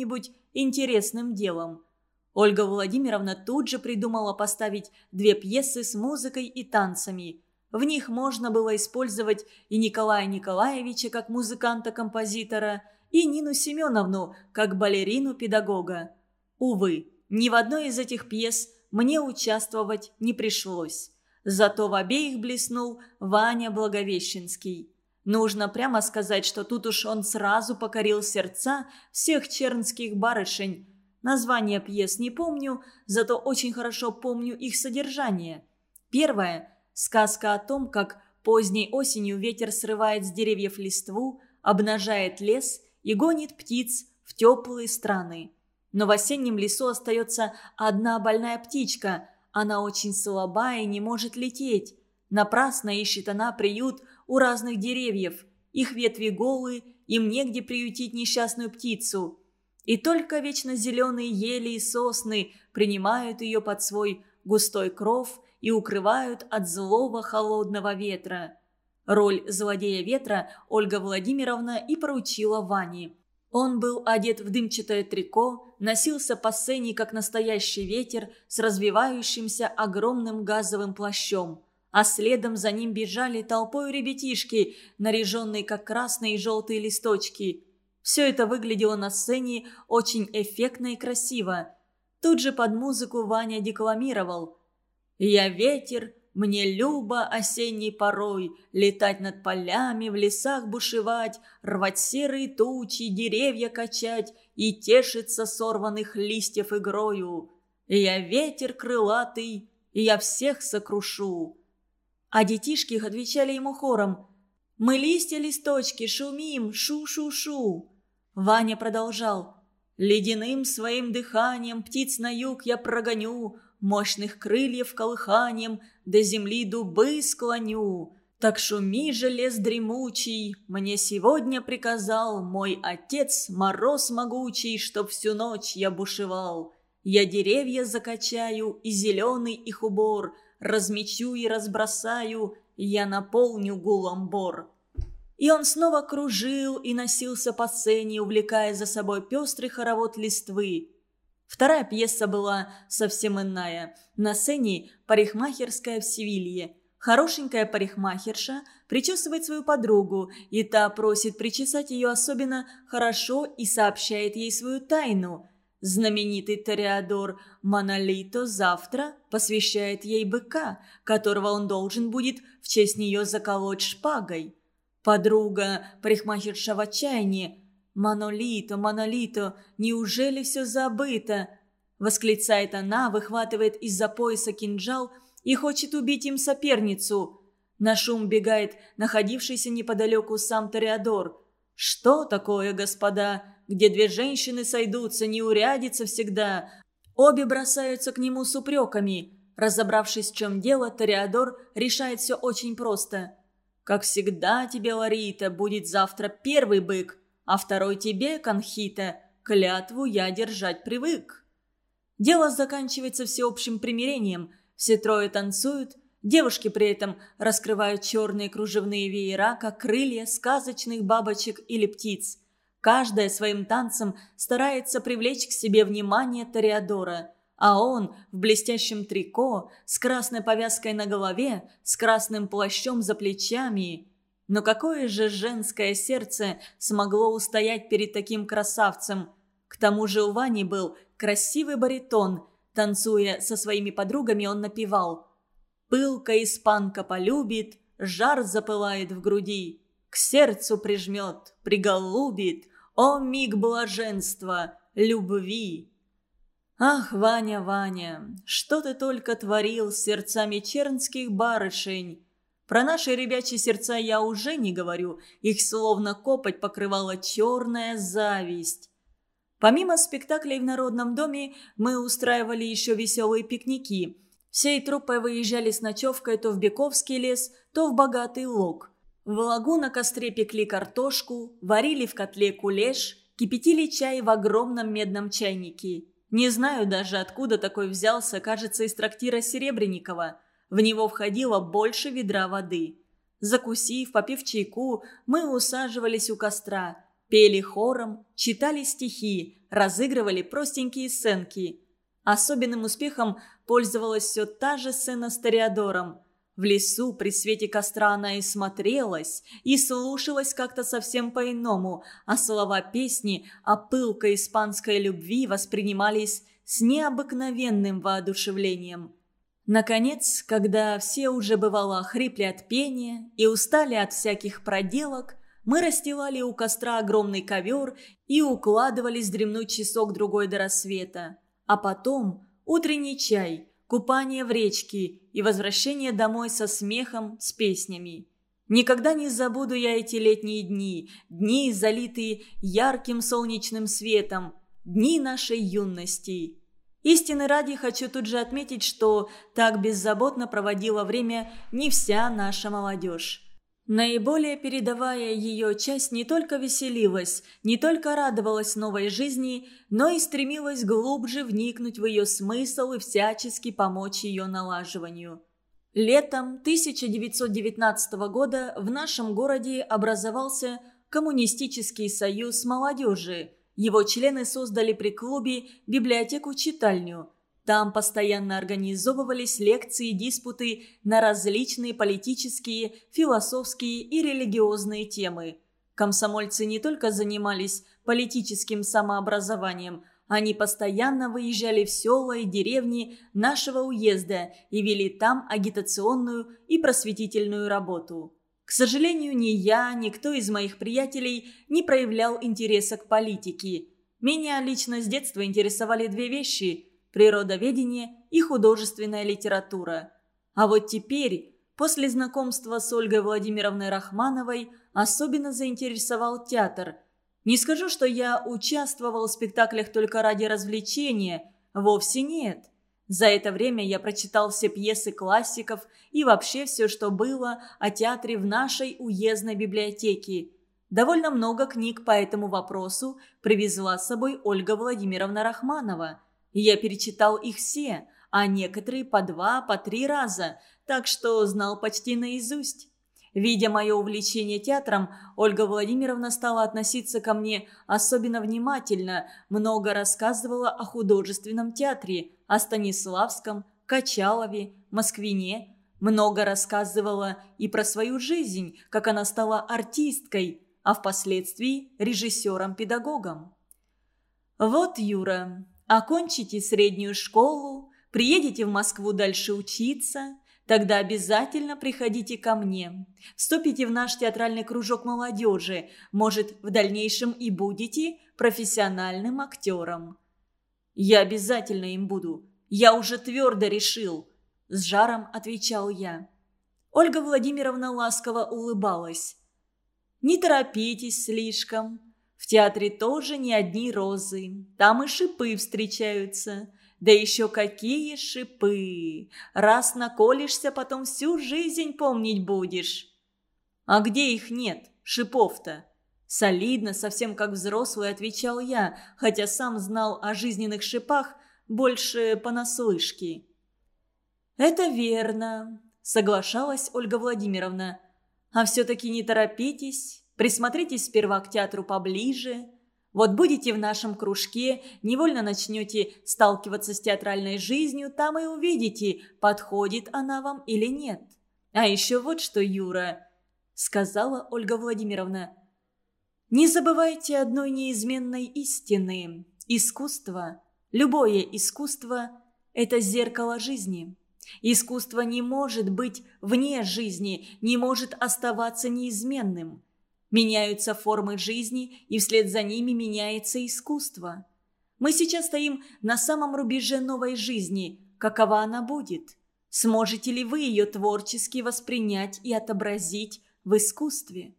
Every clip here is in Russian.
каким-нибудь интересным делом. Ольга Владимировна тут же придумала поставить две пьесы с музыкой и танцами. В них можно было использовать и Николая Николаевича как музыканта-композитора, и Нину Семеновну как балерину-педагога. Увы, ни в одной из этих пьес мне участвовать не пришлось. Зато в обеих блеснул Ваня Благовещенский. Нужно прямо сказать, что тут уж он сразу покорил сердца всех чернских барышень. Название пьес не помню, зато очень хорошо помню их содержание. Первое – сказка о том, как поздней осенью ветер срывает с деревьев листву, обнажает лес и гонит птиц в теплые страны. Но в осеннем лесу остается одна больная птичка. Она очень слабая и не может лететь. Напрасно ищет она приют у разных деревьев. Их ветви голые, им негде приютить несчастную птицу. И только вечно зеленые ели и сосны принимают ее под свой густой кров и укрывают от злого холодного ветра. Роль злодея ветра Ольга Владимировна и поручила Ване. Он был одет в дымчатое трико, носился по сцене, как настоящий ветер, с развивающимся огромным газовым плащом. А следом за ним бежали толпой ребятишки, наряженные как красные и желтые листочки. Все это выглядело на сцене очень эффектно и красиво. Тут же под музыку Ваня декламировал «Я ветер, мне любо осенней порой Летать над полями, в лесах бушевать, Рвать серые тучи, деревья качать И тешиться сорванных листьев игрою. Я ветер крылатый, и я всех сокрушу. А детишки отвечали ему хором «Мы листья-листочки, шумим, шу-шу-шу». Ваня продолжал «Ледяным своим дыханием птиц на юг я прогоню, Мощных крыльев колыханием до земли дубы склоню. Так шуми же лес дремучий, мне сегодня приказал Мой отец мороз могучий, чтоб всю ночь я бушевал. Я деревья закачаю и зеленый их убор, Размечу и разбросаю, я наполню гулом бор. И он снова кружил и носился по сцене, увлекая за собой пестрый хоровод листвы. Вторая пьеса была совсем иная. На сцене парикмахерская в Севилье. Хорошенькая парикмахерша причесывает свою подругу, и та просит причесать ее особенно хорошо и сообщает ей свою тайну. Знаменитый Тореадор Монолито завтра посвящает ей быка, которого он должен будет в честь нее заколоть шпагой. Подруга, парикмахерша в отчаянии, «Монолито, Монолито, неужели все забыто?» Восклицает она, выхватывает из-за пояса кинжал и хочет убить им соперницу. На шум бегает находившийся неподалеку сам Тореадор. «Что такое, господа? Где две женщины сойдутся, не урядится всегда?» Обе бросаются к нему с упреками. Разобравшись, в чем дело, Тореадор решает все очень просто. «Как всегда тебе, Ларита, будет завтра первый бык, а второй тебе, Конхита, клятву я держать привык». Дело заканчивается всеобщим примирением. Все трое танцуют, девушки при этом раскрывают черные кружевные веера, как крылья сказочных бабочек или птиц. Каждая своим танцем старается привлечь к себе внимание Тореадора – а он в блестящем трико, с красной повязкой на голове, с красным плащом за плечами. Но какое же женское сердце смогло устоять перед таким красавцем? К тому же у Вани был красивый баритон. Танцуя со своими подругами, он напевал «Пылка испанка полюбит, жар запылает в груди, к сердцу прижмет, приголубит, о миг блаженства, любви». Ах, Ваня, Ваня, что ты только творил с сердцами чернских барышень! Про наши ребячьи сердца я уже не говорю, их словно копоть покрывала черная зависть. Помимо спектаклей в Народном доме, мы устраивали еще веселые пикники. Всей труппой выезжали с ночевкой то в Бековский лес, то в Богатый Лог. В лагу на костре пекли картошку, варили в котле кулеш, кипятили чай в огромном медном чайнике. Не знаю даже, откуда такой взялся, кажется, из трактира Серебренникова – в него входило больше ведра воды. Закусив, попив чайку, мы усаживались у костра, пели хором, читали стихи, разыгрывали простенькие сценки. Особенным успехом пользовалась все та же сцена с Тореадором. В лесу при свете костра она и смотрелась, и слушалась как-то совсем по-иному, а слова песни о пылкой испанской любви воспринимались с необыкновенным воодушевлением. Наконец, когда все уже бывало хрипли от пения и устали от всяких проделок, мы расстилали у костра огромный ковер и укладывались дремнуть часок-другой до рассвета. А потом утренний чай, купание в речке и возвращение домой со смехом, с песнями. Никогда не забуду я эти летние дни, дни, залитые ярким солнечным светом, дни нашей юности. Истины ради хочу тут же отметить, что так беззаботно проводила время не вся наша молодежь. Наиболее передавая ее часть не только веселилась, не только радовалась новой жизни, но и стремилась глубже вникнуть в ее смысл и всячески помочь ее налаживанию. Летом 1919 года в нашем городе образовался Коммунистический союз молодежи. Его члены создали при клубе библиотеку-читальню – там постоянно организовывались лекции и диспуты на различные политические, философские и религиозные темы. Комсомольцы не только занимались политическим самообразованием, они постоянно выезжали в села и деревни нашего уезда и вели там агитационную и просветительную работу. К сожалению, ни я, ни кто из моих приятелей не проявлял интереса к политике. Меня лично с детства интересовали две вещи – природоведение и художественная литература. А вот теперь, после знакомства с Ольгой Владимировной Рахмановой, особенно заинтересовал театр. Не скажу, что я участвовал в спектаклях только ради развлечения, вовсе нет. За это время я прочитал все пьесы классиков и вообще все, что было о театре в нашей уездной библиотеке. Довольно много книг по этому вопросу привезла с собой Ольга Владимировна Рахманова – я перечитал их все, а некоторые по два, по три раза, так что знал почти наизусть. Видя мое увлечение театром, Ольга Владимировна стала относиться ко мне особенно внимательно, много рассказывала о художественном театре, о Станиславском, Качалове, Москвине. Много рассказывала и про свою жизнь, как она стала артисткой, а впоследствии режиссером-педагогом. «Вот, Юра, Окончите среднюю школу, приедете в Москву дальше учиться, тогда обязательно приходите ко мне. Вступите в наш театральный кружок молодежи, может, в дальнейшем и будете профессиональным актером. Я обязательно им буду. Я уже твердо решил, с жаром отвечал я. Ольга Владимировна ласково улыбалась. «Не торопитесь слишком. В театре тоже не одни розы, там и шипы встречаются. Да еще какие шипы! Раз наколешься, потом всю жизнь помнить будешь. А где их нет, шипов-то? Солидно, совсем как взрослый, отвечал я, хотя сам знал о жизненных шипах больше понаслышке. «Это верно», — соглашалась Ольга Владимировна. «А все-таки не торопитесь, Присмотритесь сперва к театру поближе. Вот будете в нашем кружке, невольно начнете сталкиваться с театральной жизнью, там и увидите, подходит она вам или нет. А еще вот что, Юра, сказала Ольга Владимировна. Не забывайте одной неизменной истины. Искусство, любое искусство – это зеркало жизни. Искусство не может быть вне жизни, не может оставаться неизменным. Меняются формы жизни, и вслед за ними меняется искусство. Мы сейчас стоим на самом рубеже новой жизни. Какова она будет? Сможете ли вы ее творчески воспринять и отобразить в искусстве?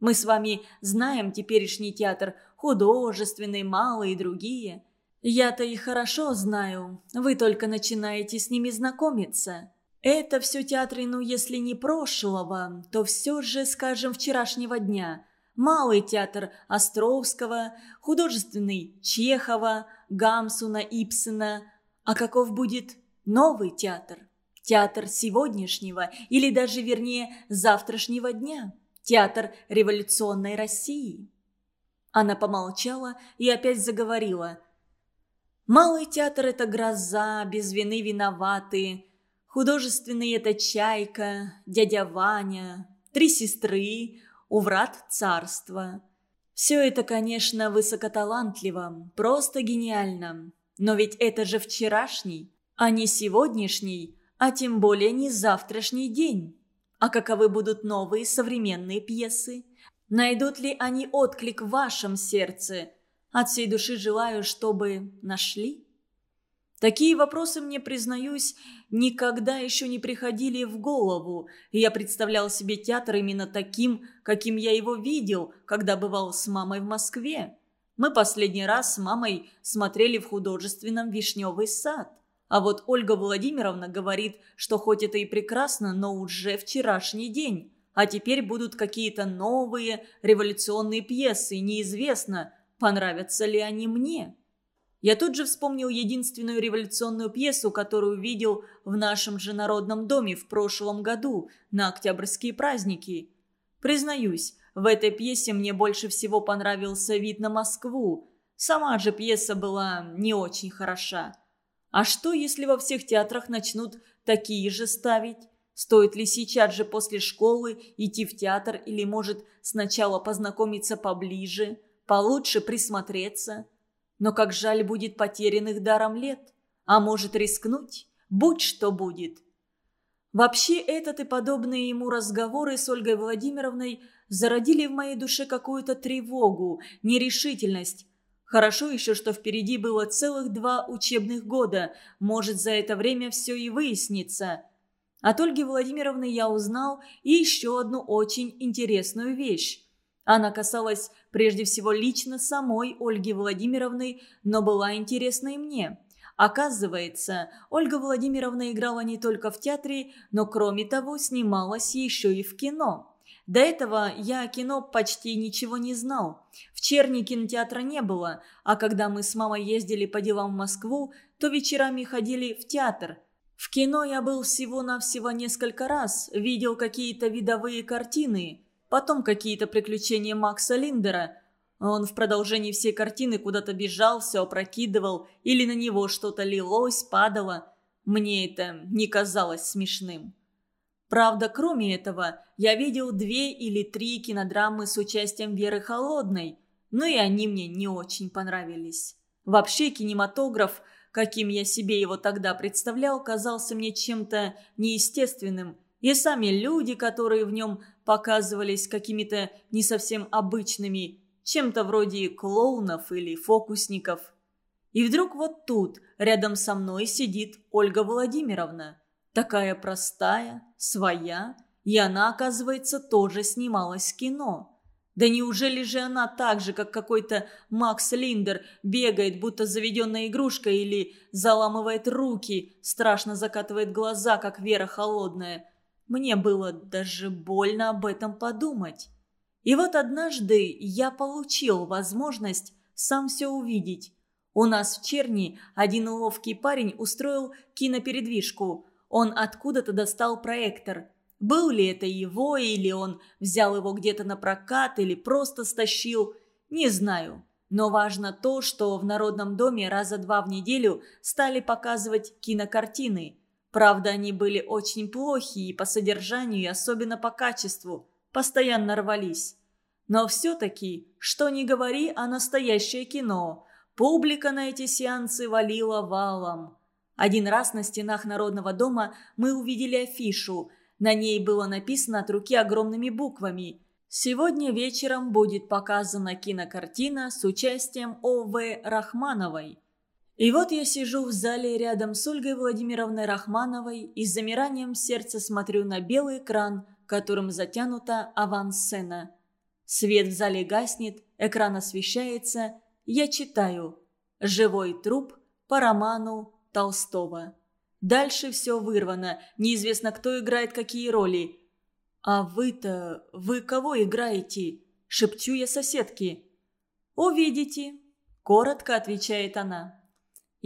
Мы с вами знаем теперешний театр, художественный, малый и другие. Я-то их хорошо знаю, вы только начинаете с ними знакомиться. Это все театры, ну, если не прошлого, то все же, скажем, вчерашнего дня. Малый театр Островского, художественный Чехова, Гамсуна, Ипсена. А каков будет новый театр? Театр сегодняшнего или даже, вернее, завтрашнего дня. Театр революционной России. Она помолчала и опять заговорила. Малый театр – это гроза, без вины виноваты. Художественный – это чайка, дядя Ваня, три сестры, уврат царства. Все это, конечно, высокоталантливо, просто гениально. Но ведь это же вчерашний, а не сегодняшний, а тем более не завтрашний день. А каковы будут новые современные пьесы? Найдут ли они отклик в вашем сердце? От всей души желаю, чтобы нашли. Такие вопросы мне, признаюсь, никогда еще не приходили в голову, и я представлял себе театр именно таким, каким я его видел, когда бывал с мамой в Москве. Мы последний раз с мамой смотрели в художественном «Вишневый сад». А вот Ольга Владимировна говорит, что хоть это и прекрасно, но уже вчерашний день. А теперь будут какие-то новые революционные пьесы, неизвестно, понравятся ли они мне. Я тут же вспомнил единственную революционную пьесу, которую видел в нашем же народном доме в прошлом году на октябрьские праздники. Признаюсь, в этой пьесе мне больше всего понравился вид на Москву. Сама же пьеса была не очень хороша. А что, если во всех театрах начнут такие же ставить? Стоит ли сейчас же после школы идти в театр или, может, сначала познакомиться поближе, получше присмотреться? Но как жаль будет потерянных даром лет. А может рискнуть? Будь что будет. Вообще этот и подобные ему разговоры с Ольгой Владимировной зародили в моей душе какую-то тревогу, нерешительность, Хорошо еще, что впереди было целых два учебных года. Может, за это время все и выяснится. От Ольги Владимировны я узнал и еще одну очень интересную вещь. Она касалась прежде всего лично самой Ольги Владимировны, но была интересна и мне. Оказывается, Ольга Владимировна играла не только в театре, но кроме того снималась еще и в кино. До этого я о кино почти ничего не знал. В Черни кинотеатра не было, а когда мы с мамой ездили по делам в Москву, то вечерами ходили в театр. В кино я был всего-навсего несколько раз, видел какие-то видовые картины, потом какие-то приключения Макса Линдера. Он в продолжении всей картины куда-то бежал, все опрокидывал, или на него что-то лилось, падало. Мне это не казалось смешным. Правда, кроме этого, я видел две или три кинодрамы с участием Веры Холодной, но и они мне не очень понравились. Вообще кинематограф, каким я себе его тогда представлял, казался мне чем-то неестественным, и сами люди, которые в нем показывались какими-то не совсем обычными, чем-то вроде клоунов или фокусников. И вдруг вот тут, рядом со мной, сидит Ольга Владимировна – Такая простая, своя, и она, оказывается, тоже снималась в кино. Да неужели же она так же, как какой-то Макс Линдер, бегает, будто заведенная игрушка, или заламывает руки, страшно закатывает глаза, как Вера Холодная? Мне было даже больно об этом подумать. И вот однажды я получил возможность сам все увидеть. У нас в Черни один ловкий парень устроил кинопередвижку – он откуда-то достал проектор. Был ли это его, или он взял его где-то на прокат, или просто стащил, не знаю. Но важно то, что в Народном доме раза два в неделю стали показывать кинокартины. Правда, они были очень плохие по содержанию, и особенно по качеству. Постоянно рвались. Но все-таки, что ни говори, а настоящее кино. Публика на эти сеансы валила валом. Один раз на стенах Народного дома мы увидели афишу. На ней было написано от руки огромными буквами «Сегодня вечером будет показана кинокартина с участием О.В. Рахмановой». И вот я сижу в зале рядом с Ольгой Владимировной Рахмановой и с замиранием сердца смотрю на белый экран, которым затянута авансцена. Свет в зале гаснет, экран освещается. Я читаю «Живой труп» по роману Толстого. Дальше все вырвано, неизвестно, кто играет какие роли. «А вы-то, вы кого играете?» – шепчу я соседке. «Увидите», – коротко отвечает она.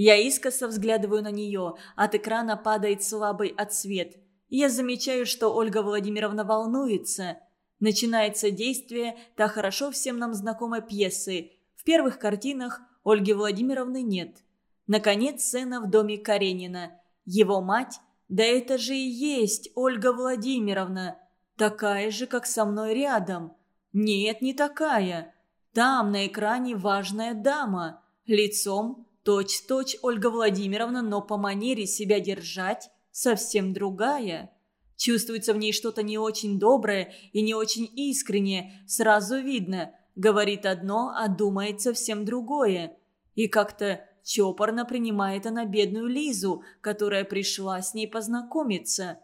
Я искоса взглядываю на нее, от экрана падает слабый отсвет. Я замечаю, что Ольга Владимировна волнуется. Начинается действие та хорошо всем нам знакомой пьесы. В первых картинах Ольги Владимировны нет – Наконец, сцена в доме Каренина. Его мать, да это же и есть Ольга Владимировна, такая же, как со мной рядом. Нет, не такая. Там на экране важная дама, лицом точь-точь Ольга Владимировна, но по манере себя держать совсем другая. Чувствуется в ней что-то не очень доброе и не очень искреннее, сразу видно. Говорит одно, а думает совсем другое. И как-то чопорно принимает она бедную Лизу, которая пришла с ней познакомиться.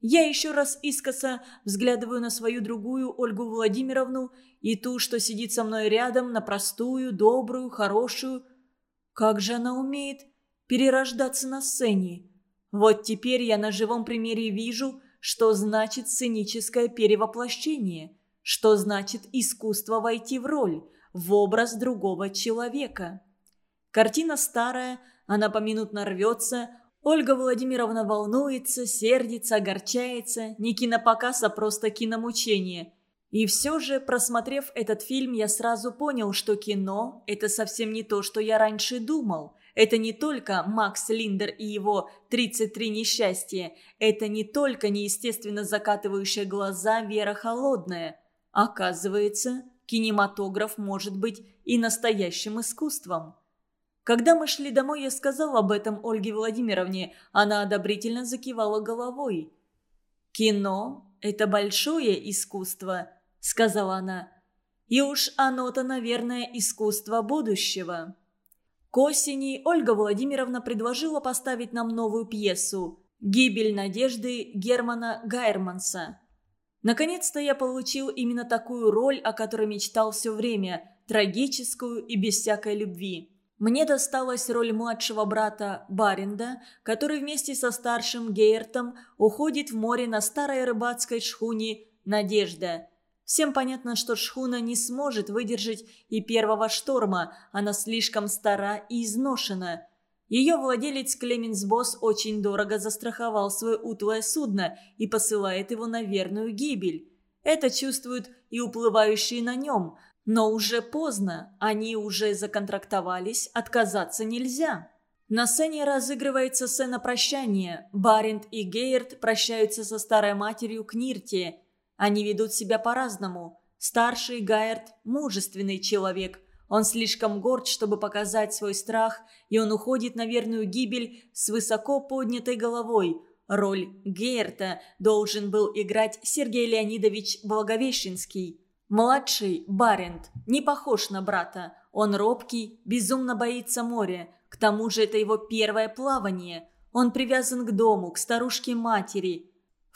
Я еще раз искоса взглядываю на свою другую Ольгу Владимировну и ту, что сидит со мной рядом, на простую, добрую, хорошую. Как же она умеет перерождаться на сцене? Вот теперь я на живом примере вижу, что значит сценическое перевоплощение, что значит искусство войти в роль, в образ другого человека. Картина старая, она поминутно рвется, Ольга Владимировна волнуется, сердится, огорчается, не кинопоказ, а просто киномучение. И все же, просмотрев этот фильм, я сразу понял, что кино – это совсем не то, что я раньше думал. Это не только Макс Линдер и его «33 несчастья», это не только неестественно закатывающая глаза Вера Холодная. Оказывается, кинематограф может быть и настоящим искусством. Когда мы шли домой, я сказал об этом Ольге Владимировне. Она одобрительно закивала головой. «Кино – это большое искусство», – сказала она. «И уж оно-то, наверное, искусство будущего». К осени Ольга Владимировна предложила поставить нам новую пьесу «Гибель надежды» Германа Гайерманса. Наконец-то я получил именно такую роль, о которой мечтал все время, трагическую и без всякой любви. Мне досталась роль младшего брата Баринда, который вместе со старшим Гейертом уходит в море на старой рыбацкой шхуне «Надежда». Всем понятно, что шхуна не сможет выдержать и первого шторма, она слишком стара и изношена. Ее владелец Клеменс Босс очень дорого застраховал свое утлое судно и посылает его на верную гибель. Это чувствуют и уплывающие на нем – но уже поздно, они уже законтрактовались, отказаться нельзя. На сцене разыгрывается сцена прощания. Барент и Гейерт прощаются со старой матерью Книрте. Они ведут себя по-разному. Старший Гайерт – мужественный человек. Он слишком горд, чтобы показать свой страх, и он уходит на верную гибель с высоко поднятой головой. Роль Гейерта должен был играть Сергей Леонидович Благовещенский. Младший, Барент, не похож на брата. Он робкий, безумно боится моря. К тому же это его первое плавание. Он привязан к дому, к старушке-матери.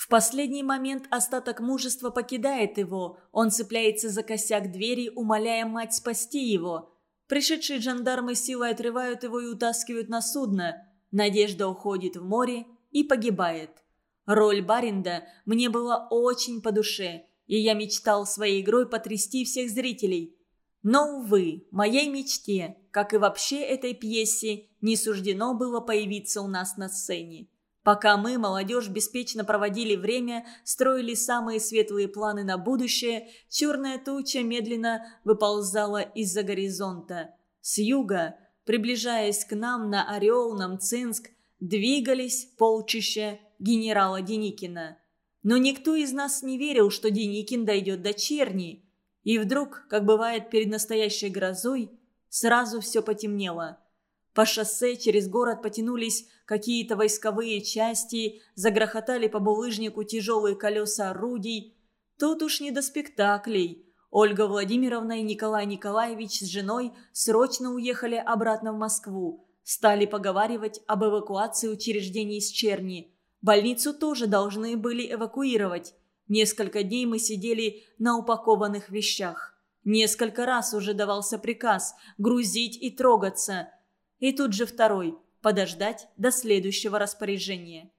В последний момент остаток мужества покидает его. Он цепляется за косяк двери, умоляя мать спасти его. Пришедшие жандармы силой отрывают его и утаскивают на судно. Надежда уходит в море и погибает. Роль Баринда мне была очень по душе – и я мечтал своей игрой потрясти всех зрителей. Но, увы, моей мечте, как и вообще этой пьесе, не суждено было появиться у нас на сцене. Пока мы, молодежь, беспечно проводили время, строили самые светлые планы на будущее, черная туча медленно выползала из-за горизонта. С юга, приближаясь к нам на Орел, на Мцинск, двигались полчища генерала Деникина. Но никто из нас не верил, что Деникин дойдет до Черни. И вдруг, как бывает перед настоящей грозой, сразу все потемнело. По шоссе через город потянулись какие-то войсковые части, загрохотали по булыжнику тяжелые колеса орудий. Тут уж не до спектаклей. Ольга Владимировна и Николай Николаевич с женой срочно уехали обратно в Москву. Стали поговаривать об эвакуации учреждений из Черни – Больницу тоже должны были эвакуировать. Несколько дней мы сидели на упакованных вещах. Несколько раз уже давался приказ грузить и трогаться. И тут же второй – подождать до следующего распоряжения.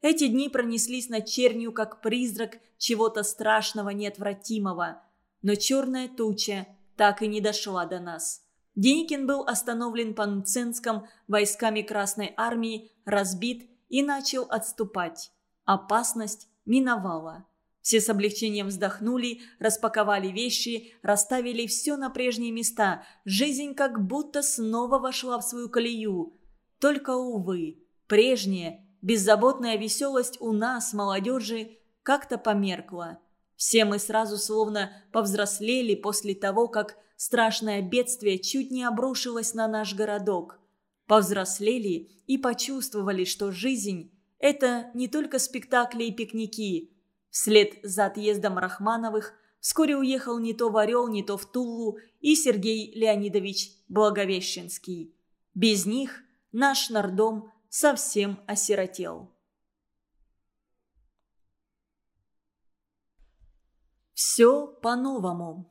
Эти дни пронеслись над чернью, как призрак чего-то страшного, неотвратимого. Но черная туча так и не дошла до нас. Деникин был остановлен по Нценском войсками Красной Армии, разбит и начал отступать. Опасность миновала. Все с облегчением вздохнули, распаковали вещи, расставили все на прежние места. Жизнь как будто снова вошла в свою колею. Только, увы, прежняя, беззаботная веселость у нас, молодежи, как-то померкла. Все мы сразу словно повзрослели после того, как страшное бедствие чуть не обрушилось на наш городок. Повзрослели и почувствовали, что жизнь – это не только спектакли и пикники. Вслед за отъездом Рахмановых вскоре уехал не то в Орел, не то в Тулу и Сергей Леонидович Благовещенский. Без них наш нардом совсем осиротел. Все по-новому.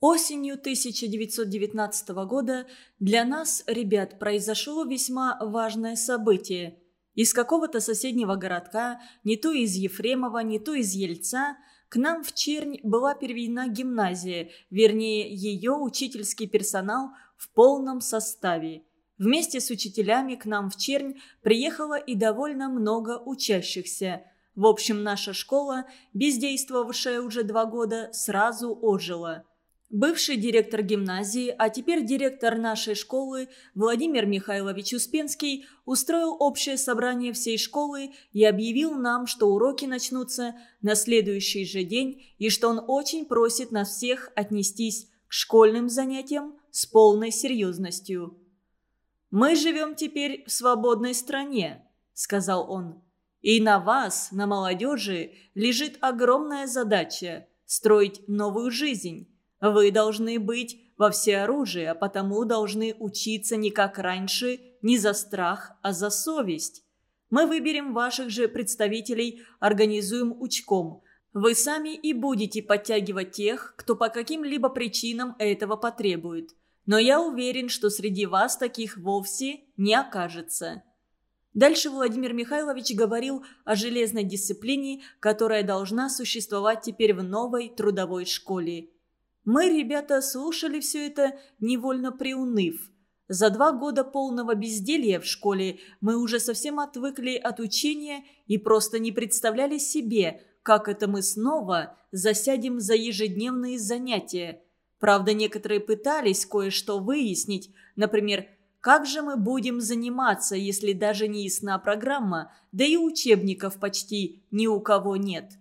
Осенью 1919 года для нас, ребят, произошло весьма важное событие. Из какого-то соседнего городка, не то из Ефремова, не то из Ельца, к нам в Чернь была переведена гимназия, вернее, ее учительский персонал в полном составе. Вместе с учителями к нам в Чернь приехало и довольно много учащихся. В общем, наша школа, бездействовавшая уже два года, сразу ожила – Бывший директор гимназии, а теперь директор нашей школы Владимир Михайлович Успенский устроил общее собрание всей школы и объявил нам, что уроки начнутся на следующий же день и что он очень просит нас всех отнестись к школьным занятиям с полной серьезностью. «Мы живем теперь в свободной стране», — сказал он. «И на вас, на молодежи, лежит огромная задача – строить новую жизнь». Вы должны быть во всеоружии, а потому должны учиться не как раньше, не за страх, а за совесть. Мы выберем ваших же представителей, организуем учком. Вы сами и будете подтягивать тех, кто по каким-либо причинам этого потребует. Но я уверен, что среди вас таких вовсе не окажется. Дальше Владимир Михайлович говорил о железной дисциплине, которая должна существовать теперь в новой трудовой школе. Мы, ребята, слушали все это, невольно приуныв. За два года полного безделья в школе мы уже совсем отвыкли от учения и просто не представляли себе, как это мы снова засядем за ежедневные занятия. Правда, некоторые пытались кое-что выяснить, например, как же мы будем заниматься, если даже не ясна программа, да и учебников почти ни у кого нет.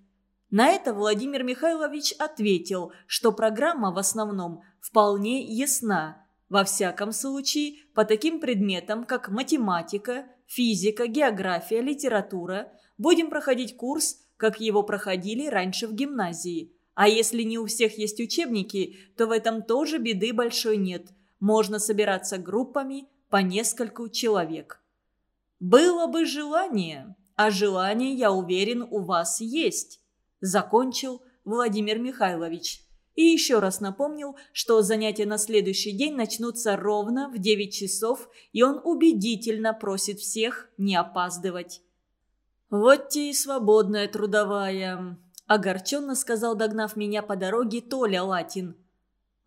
На это Владимир Михайлович ответил, что программа в основном вполне ясна. Во всяком случае, по таким предметам, как математика, физика, география, литература, будем проходить курс, как его проходили раньше в гимназии. А если не у всех есть учебники, то в этом тоже беды большой нет. Можно собираться группами по нескольку человек. Было бы желание, а желание, я уверен, у вас есть. Закончил Владимир Михайлович. И еще раз напомнил, что занятия на следующий день начнутся ровно в 9 часов, и он убедительно просит всех не опаздывать. «Вот те и свободная трудовая», – огорченно сказал, догнав меня по дороге Толя Латин.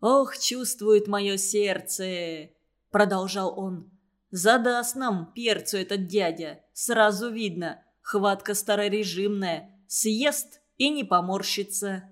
«Ох, чувствует мое сердце», – продолжал он. «Задаст нам перцу этот дядя, сразу видно, хватка старорежимная, съест и не поморщится.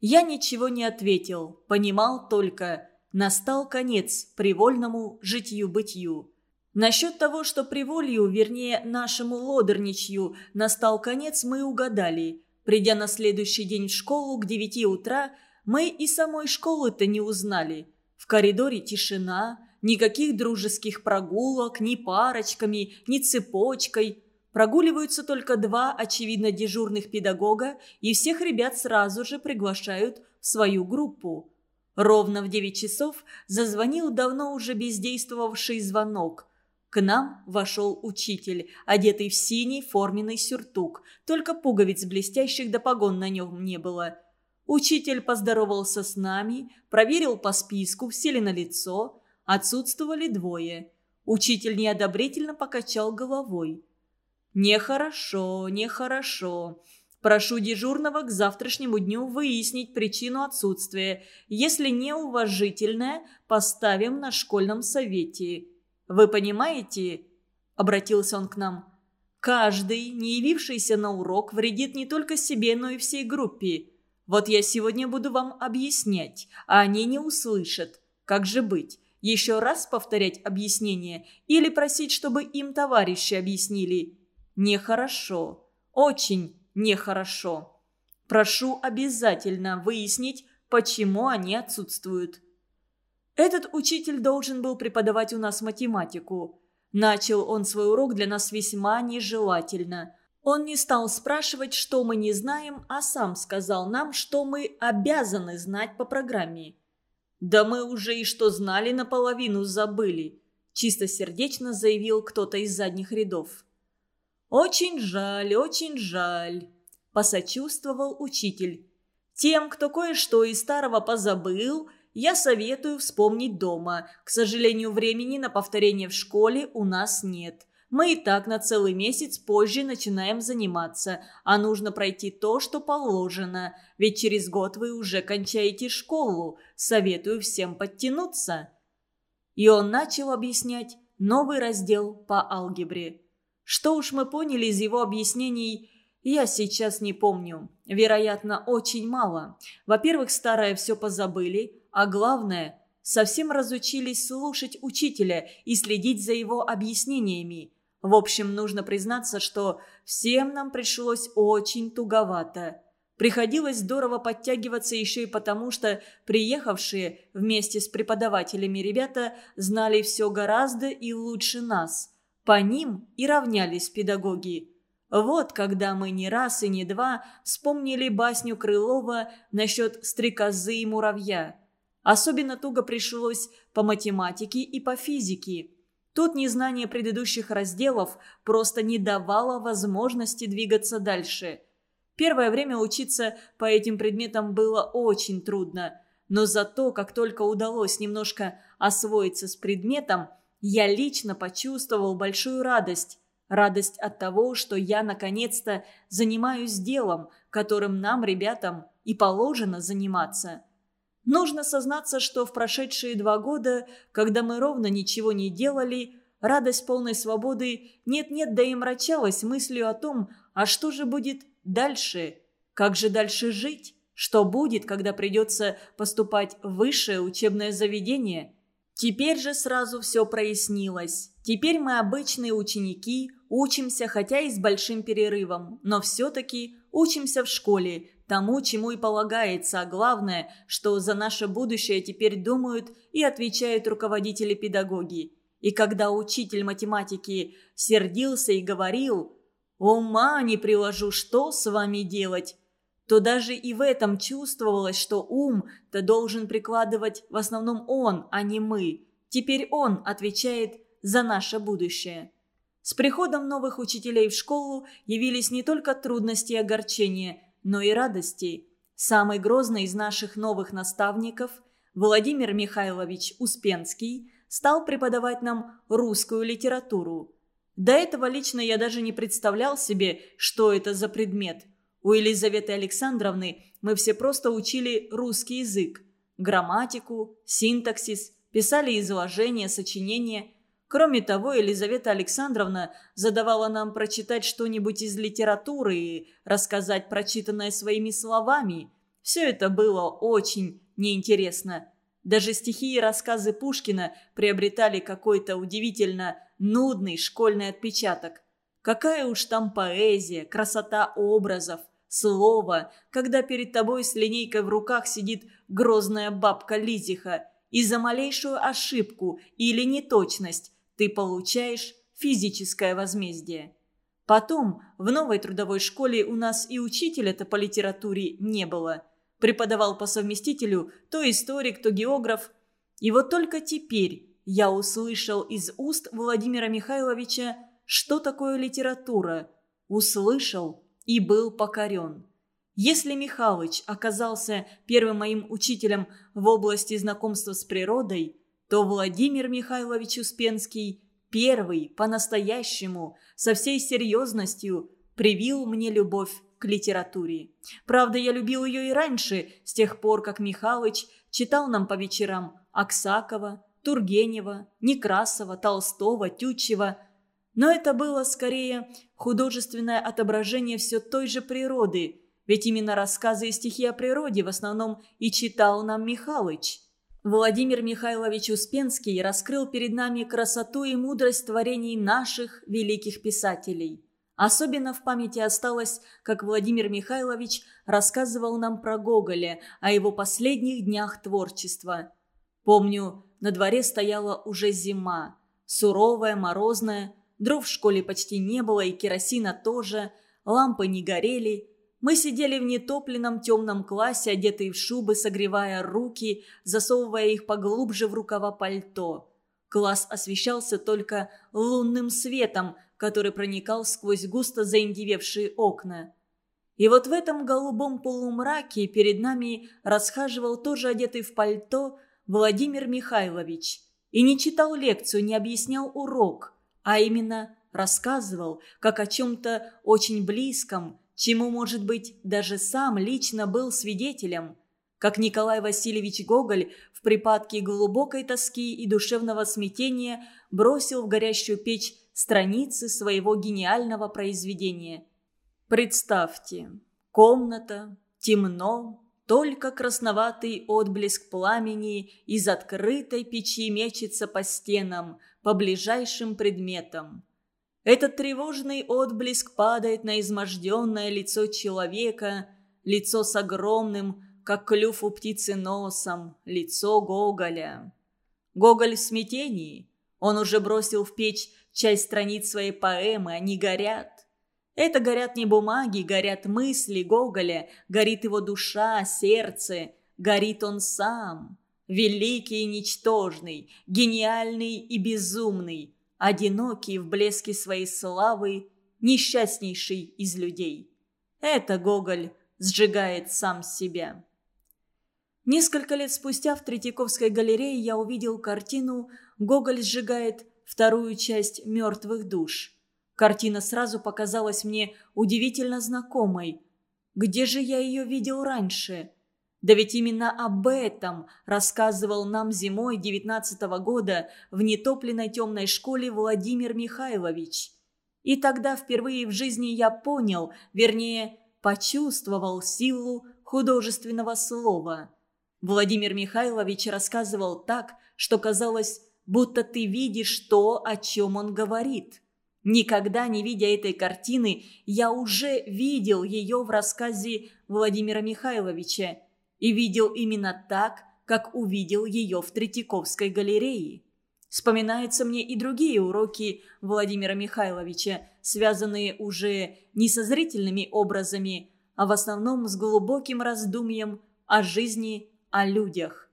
Я ничего не ответил, понимал только, настал конец привольному житью-бытию. Насчет того, что приволью, вернее, нашему лодерничью, настал конец, мы угадали. Придя на следующий день в школу к девяти утра, мы и самой школы-то не узнали. В коридоре тишина, никаких дружеских прогулок, ни парочками, ни цепочкой – Прогуливаются только два, очевидно, дежурных педагога, и всех ребят сразу же приглашают в свою группу. Ровно в 9 часов зазвонил давно уже бездействовавший звонок. К нам вошел учитель, одетый в синий форменный сюртук, только пуговиц блестящих до погон на нем не было. Учитель поздоровался с нами, проверил по списку, все ли на лицо, отсутствовали двое. Учитель неодобрительно покачал головой. «Нехорошо, нехорошо. Прошу дежурного к завтрашнему дню выяснить причину отсутствия. Если неуважительное, поставим на школьном совете. Вы понимаете?» – обратился он к нам. «Каждый, не явившийся на урок, вредит не только себе, но и всей группе. Вот я сегодня буду вам объяснять, а они не услышат. Как же быть? еще раз повторять объяснение или просить, чтобы им товарищи объяснили? Нехорошо. Очень нехорошо. Прошу обязательно выяснить, почему они отсутствуют. Этот учитель должен был преподавать у нас математику. Начал он свой урок для нас весьма нежелательно. Он не стал спрашивать, что мы не знаем, а сам сказал нам, что мы обязаны знать по программе. «Да мы уже и что знали, наполовину забыли», – чистосердечно заявил кто-то из задних рядов. «Очень жаль, очень жаль», – посочувствовал учитель. «Тем, кто кое-что из старого позабыл, я советую вспомнить дома. К сожалению, времени на повторение в школе у нас нет. Мы и так на целый месяц позже начинаем заниматься, а нужно пройти то, что положено, ведь через год вы уже кончаете школу. Советую всем подтянуться». И он начал объяснять новый раздел по алгебре. Что уж мы поняли из его объяснений, я сейчас не помню. Вероятно, очень мало. Во-первых, старое все позабыли, а главное, совсем разучились слушать учителя и следить за его объяснениями. В общем, нужно признаться, что всем нам пришлось очень туговато. Приходилось здорово подтягиваться еще и потому, что приехавшие вместе с преподавателями ребята знали все гораздо и лучше нас. По ним и равнялись педагоги. Вот когда мы не раз и не два вспомнили басню Крылова насчет стрекозы и муравья. Особенно туго пришлось по математике и по физике. Тут незнание предыдущих разделов просто не давало возможности двигаться дальше. Первое время учиться по этим предметам было очень трудно, но зато, как только удалось немножко освоиться с предметом, я лично почувствовал большую радость. Радость от того, что я наконец-то занимаюсь делом, которым нам, ребятам, и положено заниматься. Нужно сознаться, что в прошедшие два года, когда мы ровно ничего не делали, радость полной свободы нет-нет, да и мрачалась мыслью о том, а что же будет дальше, как же дальше жить, что будет, когда придется поступать в высшее учебное заведение. Теперь же сразу все прояснилось. Теперь мы обычные ученики, учимся, хотя и с большим перерывом, но все-таки учимся в школе, тому, чему и полагается, а главное, что за наше будущее теперь думают и отвечают руководители-педагоги. И когда учитель математики сердился и говорил «Ума не приложу, что с вами делать?», то даже и в этом чувствовалось, что ум-то должен прикладывать в основном он, а не мы. Теперь он отвечает за наше будущее. С приходом новых учителей в школу явились не только трудности и огорчения – но и радости. Самый грозный из наших новых наставников, Владимир Михайлович Успенский, стал преподавать нам русскую литературу. До этого лично я даже не представлял себе, что это за предмет. У Елизаветы Александровны мы все просто учили русский язык. Грамматику, синтаксис, писали изложения, сочинения – Кроме того, Елизавета Александровна задавала нам прочитать что-нибудь из литературы и рассказать прочитанное своими словами. Все это было очень неинтересно. Даже стихи и рассказы Пушкина приобретали какой-то удивительно нудный школьный отпечаток. Какая уж там поэзия, красота образов, слова, когда перед тобой с линейкой в руках сидит грозная бабка Лизиха, и за малейшую ошибку или неточность ты получаешь физическое возмездие. Потом, в новой трудовой школе у нас и учителя-то по литературе не было. Преподавал по совместителю то историк, то географ. И вот только теперь я услышал из уст Владимира Михайловича, что такое литература. Услышал и был покорен. Если Михалыч оказался первым моим учителем в области знакомства с природой, то Владимир Михайлович Успенский первый, по-настоящему, со всей серьезностью привил мне любовь к литературе. Правда, я любил ее и раньше, с тех пор, как Михалыч читал нам по вечерам Аксакова, Тургенева, Некрасова, Толстого, Тютчева. Но это было скорее художественное отображение все той же природы, ведь именно рассказы и стихи о природе в основном и читал нам Михалыч – Владимир Михайлович Успенский раскрыл перед нами красоту и мудрость творений наших великих писателей. Особенно в памяти осталось, как Владимир Михайлович рассказывал нам про Гоголя, о его последних днях творчества. Помню, на дворе стояла уже зима. Суровая, морозная, дров в школе почти не было и керосина тоже, лампы не горели. Мы сидели в нетопленном темном классе, одетые в шубы, согревая руки, засовывая их поглубже в рукава пальто. Класс освещался только лунным светом, который проникал сквозь густо заиндевевшие окна. И вот в этом голубом полумраке перед нами расхаживал тоже одетый в пальто Владимир Михайлович. И не читал лекцию, не объяснял урок, а именно рассказывал, как о чем-то очень близком, чему, может быть, даже сам лично был свидетелем. Как Николай Васильевич Гоголь в припадке глубокой тоски и душевного смятения бросил в горящую печь страницы своего гениального произведения. Представьте, комната, темно, только красноватый отблеск пламени из открытой печи мечется по стенам, по ближайшим предметам. Этот тревожный отблеск падает на изможденное лицо человека, лицо с огромным, как клюв у птицы носом, лицо Гоголя. Гоголь в смятении. Он уже бросил в печь часть страниц своей поэмы, они горят. Это горят не бумаги, горят мысли Гоголя, горит его душа, сердце, горит он сам. Великий и ничтожный, гениальный и безумный, одинокий в блеске своей славы, несчастнейший из людей. Это Гоголь сжигает сам себя. Несколько лет спустя в Третьяковской галерее я увидел картину «Гоголь сжигает вторую часть «Мертвых душ». Картина сразу показалась мне удивительно знакомой. Где же я ее видел раньше? Да ведь именно об этом рассказывал нам зимой девятнадцатого года в нетопленной темной школе Владимир Михайлович. И тогда впервые в жизни я понял, вернее, почувствовал силу художественного слова. Владимир Михайлович рассказывал так, что казалось, будто ты видишь то, о чем он говорит. Никогда не видя этой картины, я уже видел ее в рассказе Владимира Михайловича и видел именно так, как увидел ее в Третьяковской галерее. Вспоминаются мне и другие уроки Владимира Михайловича, связанные уже не со зрительными образами, а в основном с глубоким раздумьем о жизни, о людях.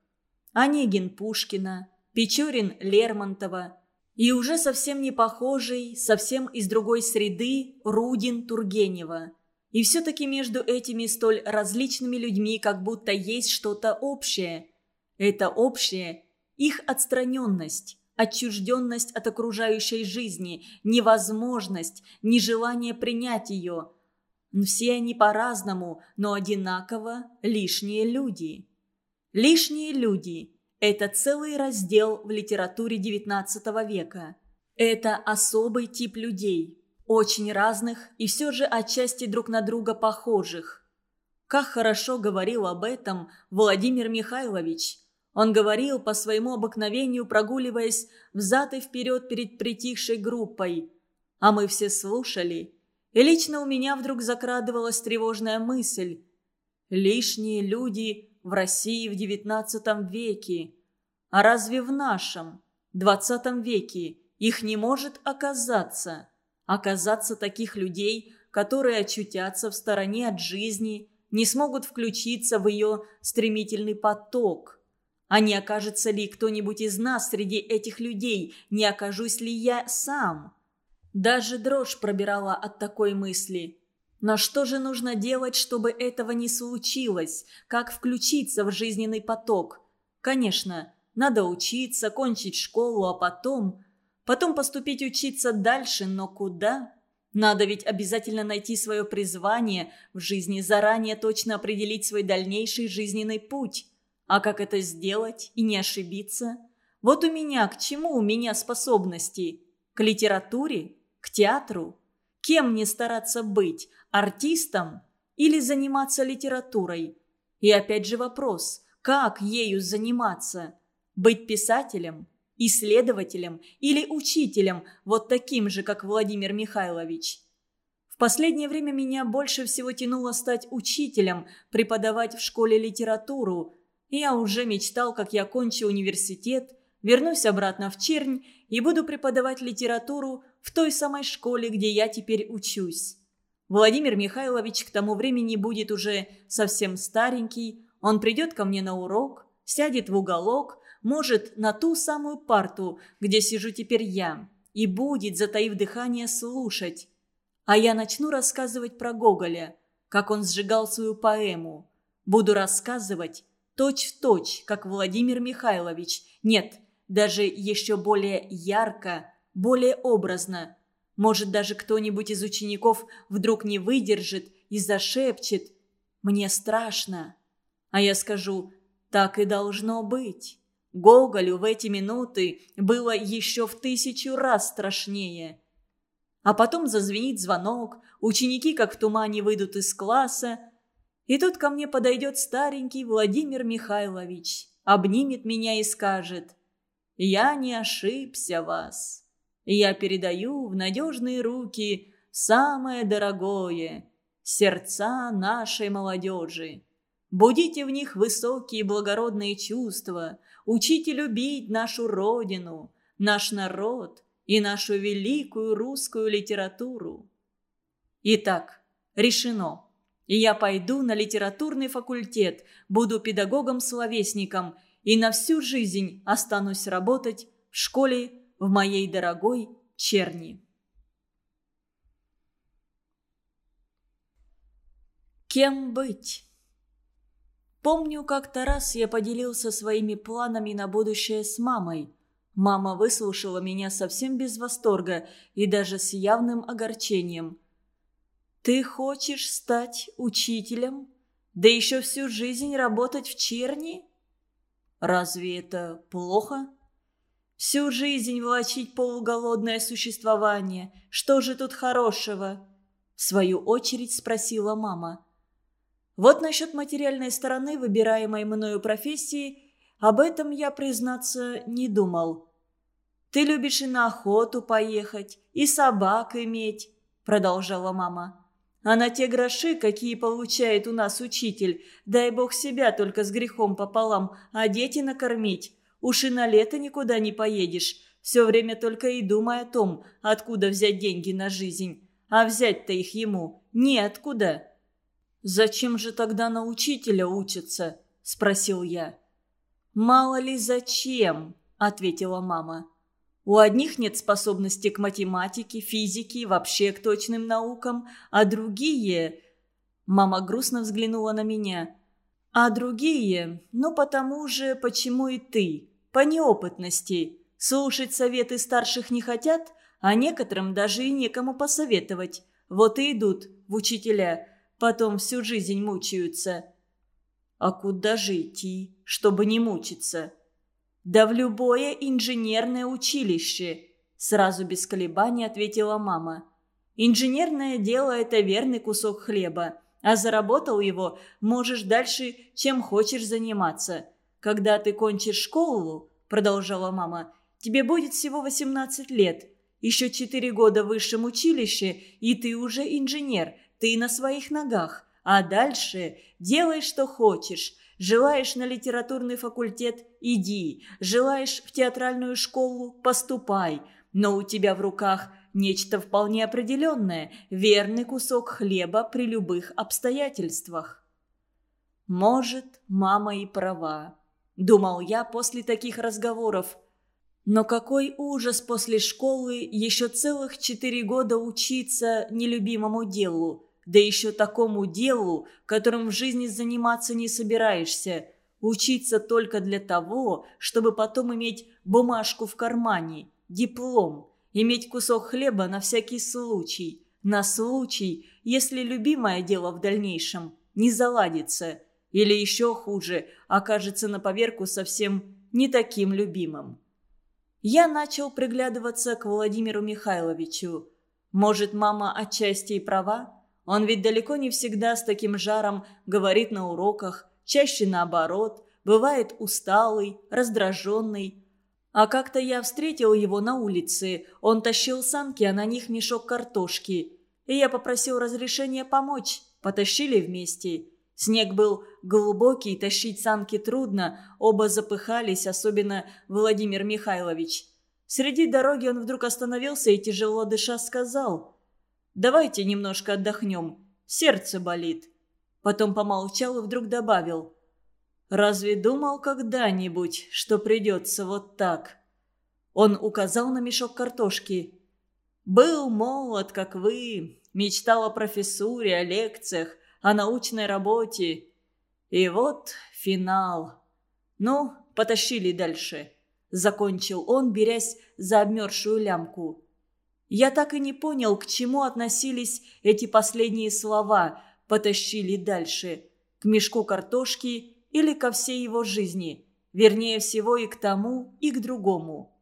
Онегин Пушкина, Печорин Лермонтова и уже совсем не похожий, совсем из другой среды Рудин Тургенева. И все-таки между этими столь различными людьми как будто есть что-то общее. Это общее – их отстраненность, отчужденность от окружающей жизни, невозможность, нежелание принять ее. Все они по-разному, но одинаково лишние люди. Лишние люди – это целый раздел в литературе XIX века. Это особый тип людей, очень разных и все же отчасти друг на друга похожих. Как хорошо говорил об этом Владимир Михайлович. Он говорил по своему обыкновению, прогуливаясь взад и вперед перед притихшей группой. А мы все слушали. И лично у меня вдруг закрадывалась тревожная мысль. Лишние люди в России в XIX веке. А разве в нашем, XX веке, их не может оказаться? Оказаться таких людей, которые очутятся в стороне от жизни, не смогут включиться в ее стремительный поток. А не окажется ли кто-нибудь из нас среди этих людей, не окажусь ли я сам? Даже дрожь пробирала от такой мысли – но что же нужно делать, чтобы этого не случилось? Как включиться в жизненный поток? Конечно, надо учиться, кончить школу, а потом... Потом поступить учиться дальше, но куда? Надо ведь обязательно найти свое призвание в жизни, заранее точно определить свой дальнейший жизненный путь. А как это сделать и не ошибиться? Вот у меня, к чему у меня способности? К литературе? К театру? Кем мне стараться быть? Артистом? Или заниматься литературой? И опять же вопрос, как ею заниматься? Быть писателем, исследователем или учителем, вот таким же, как Владимир Михайлович. В последнее время меня больше всего тянуло стать учителем, преподавать в школе литературу. Я уже мечтал, как я кончу университет, вернусь обратно в Чернь и буду преподавать литературу в той самой школе, где я теперь учусь. Владимир Михайлович к тому времени будет уже совсем старенький, он придет ко мне на урок, сядет в уголок, может, на ту самую парту, где сижу теперь я, и будет, затаив дыхание, слушать. А я начну рассказывать про Гоголя, как он сжигал свою поэму. Буду рассказывать точь-в-точь, точь, как Владимир Михайлович. Нет, даже еще более ярко, более образно. Может, даже кто-нибудь из учеников вдруг не выдержит и зашепчет «Мне страшно». А я скажу «Так и должно быть». Гоголю в эти минуты было еще в тысячу раз страшнее. А потом зазвенит звонок, ученики, как в тумане, выйдут из класса, и тут ко мне подойдет старенький Владимир Михайлович, обнимет меня и скажет «Я не ошибся вас. Я передаю в надежные руки самое дорогое – сердца нашей молодежи. Будите в них высокие благородные чувства – Учите любить нашу родину, наш народ и нашу великую русскую литературу. Итак, решено. Я пойду на литературный факультет, буду педагогом-словесником и на всю жизнь останусь работать в школе в моей дорогой Черни. Кем быть? Помню, как-то раз я поделился своими планами на будущее с мамой. Мама выслушала меня совсем без восторга и даже с явным огорчением. «Ты хочешь стать учителем? Да еще всю жизнь работать в черни? Разве это плохо?» Всю жизнь влачить полуголодное существование. Что же тут хорошего?» В свою очередь спросила мама. Вот насчет материальной стороны выбираемой мною профессии, об этом я, признаться, не думал. «Ты любишь и на охоту поехать, и собак иметь», — продолжала мама. «А на те гроши, какие получает у нас учитель, дай бог себя только с грехом пополам, а дети накормить. Уж и на лето никуда не поедешь, все время только и думай о том, откуда взять деньги на жизнь. А взять-то их ему неоткуда». «Зачем же тогда на учителя учиться?» – спросил я. «Мало ли зачем», – ответила мама. «У одних нет способности к математике, физике и вообще к точным наукам, а другие...» Мама грустно взглянула на меня. «А другие, ну потому же, почему и ты, по неопытности. Слушать советы старших не хотят, а некоторым даже и некому посоветовать. Вот и идут в учителя» потом всю жизнь мучаются. А куда же идти, чтобы не мучиться? Да в любое инженерное училище, сразу без колебаний ответила мама. Инженерное дело – это верный кусок хлеба, а заработал его можешь дальше, чем хочешь заниматься. Когда ты кончишь школу, продолжала мама, тебе будет всего 18 лет. Еще 4 года в высшем училище, и ты уже инженер – ты на своих ногах, а дальше делай, что хочешь. Желаешь на литературный факультет – иди. Желаешь в театральную школу – поступай. Но у тебя в руках нечто вполне определенное – верный кусок хлеба при любых обстоятельствах. Может, мама и права. Думал я после таких разговоров. Но какой ужас после школы еще целых четыре года учиться нелюбимому делу. Да еще такому делу, которым в жизни заниматься не собираешься. Учиться только для того, чтобы потом иметь бумажку в кармане, диплом, иметь кусок хлеба на всякий случай. На случай, если любимое дело в дальнейшем не заладится. Или еще хуже, окажется на поверку совсем не таким любимым. Я начал приглядываться к Владимиру Михайловичу. Может, мама отчасти и права? Он ведь далеко не всегда с таким жаром говорит на уроках, чаще наоборот, бывает усталый, раздраженный. А как-то я встретил его на улице, он тащил санки, а на них мешок картошки. И я попросил разрешения помочь, потащили вместе. Снег был глубокий, тащить санки трудно, оба запыхались, особенно Владимир Михайлович. Среди дороги он вдруг остановился и, тяжело дыша, сказал «Давайте немножко отдохнем, сердце болит». Потом помолчал и вдруг добавил «Разве думал когда-нибудь, что придется вот так?» Он указал на мешок картошки. «Был молод, как вы, мечтал о профессуре, о лекциях, о научной работе. И вот финал. Ну, потащили дальше. Закончил он, берясь за обмерзшую лямку. Я так и не понял, к чему относились эти последние слова «потащили дальше». К мешку картошки или ко всей его жизни. Вернее всего и к тому, и к другому.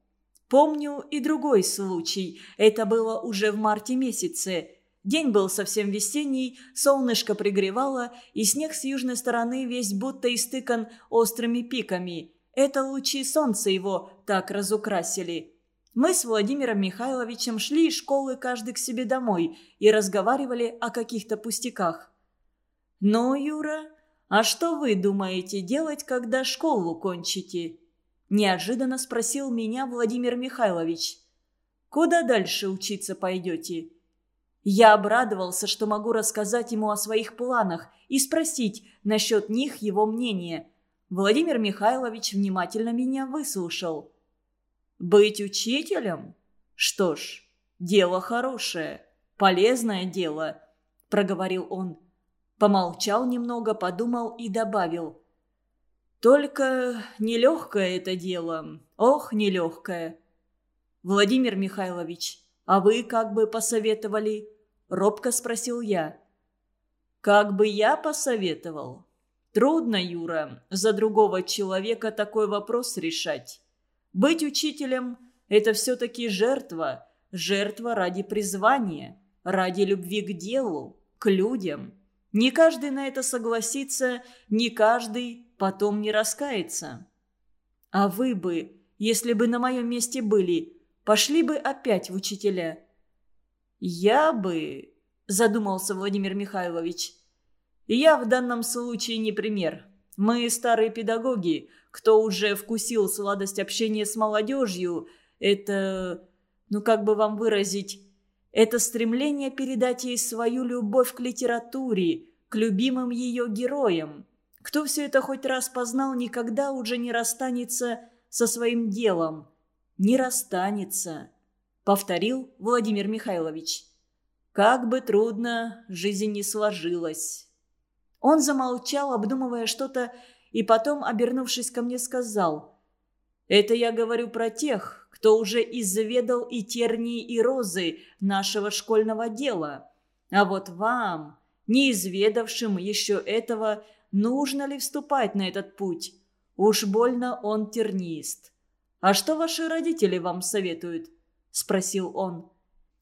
Помню и другой случай. Это было уже в марте месяце. День был совсем весенний, солнышко пригревало, и снег с южной стороны весь будто истыкан острыми пиками. Это лучи солнца его так разукрасили. Мы с Владимиром Михайловичем шли из школы каждый к себе домой и разговаривали о каких-то пустяках. «Ну, Юра, а что вы думаете делать, когда школу кончите?» Неожиданно спросил меня Владимир Михайлович. «Куда дальше учиться пойдете?» Я обрадовался, что могу рассказать ему о своих планах и спросить насчет них его мнение. Владимир Михайлович внимательно меня выслушал. «Быть учителем? Что ж, дело хорошее, полезное дело», – проговорил он. Помолчал немного, подумал и добавил. «Только нелегкое это дело, ох, нелегкое». «Владимир Михайлович, а вы как бы посоветовали?» – робко спросил я. «Как бы я посоветовал?» «Трудно, Юра, за другого человека такой вопрос решать. Быть учителем – это все-таки жертва, жертва ради призвания, ради любви к делу, к людям. Не каждый на это согласится, не каждый потом не раскается. А вы бы, если бы на моем месте были, пошли бы опять в учителя. Я бы, задумался Владимир Михайлович, я в данном случае не пример. Мы старые педагоги, кто уже вкусил сладость общения с молодежью, это, ну как бы вам выразить, это стремление передать ей свою любовь к литературе, к любимым ее героям. Кто все это хоть раз познал, никогда уже не расстанется со своим делом не расстанется», — повторил Владимир Михайлович. «Как бы трудно жизнь не сложилась». Он замолчал, обдумывая что-то, и потом, обернувшись ко мне, сказал, «Это я говорю про тех, кто уже изведал и тернии, и розы нашего школьного дела. А вот вам, не изведавшим еще этого, нужно ли вступать на этот путь? Уж больно он тернист». «А что ваши родители вам советуют?» – спросил он.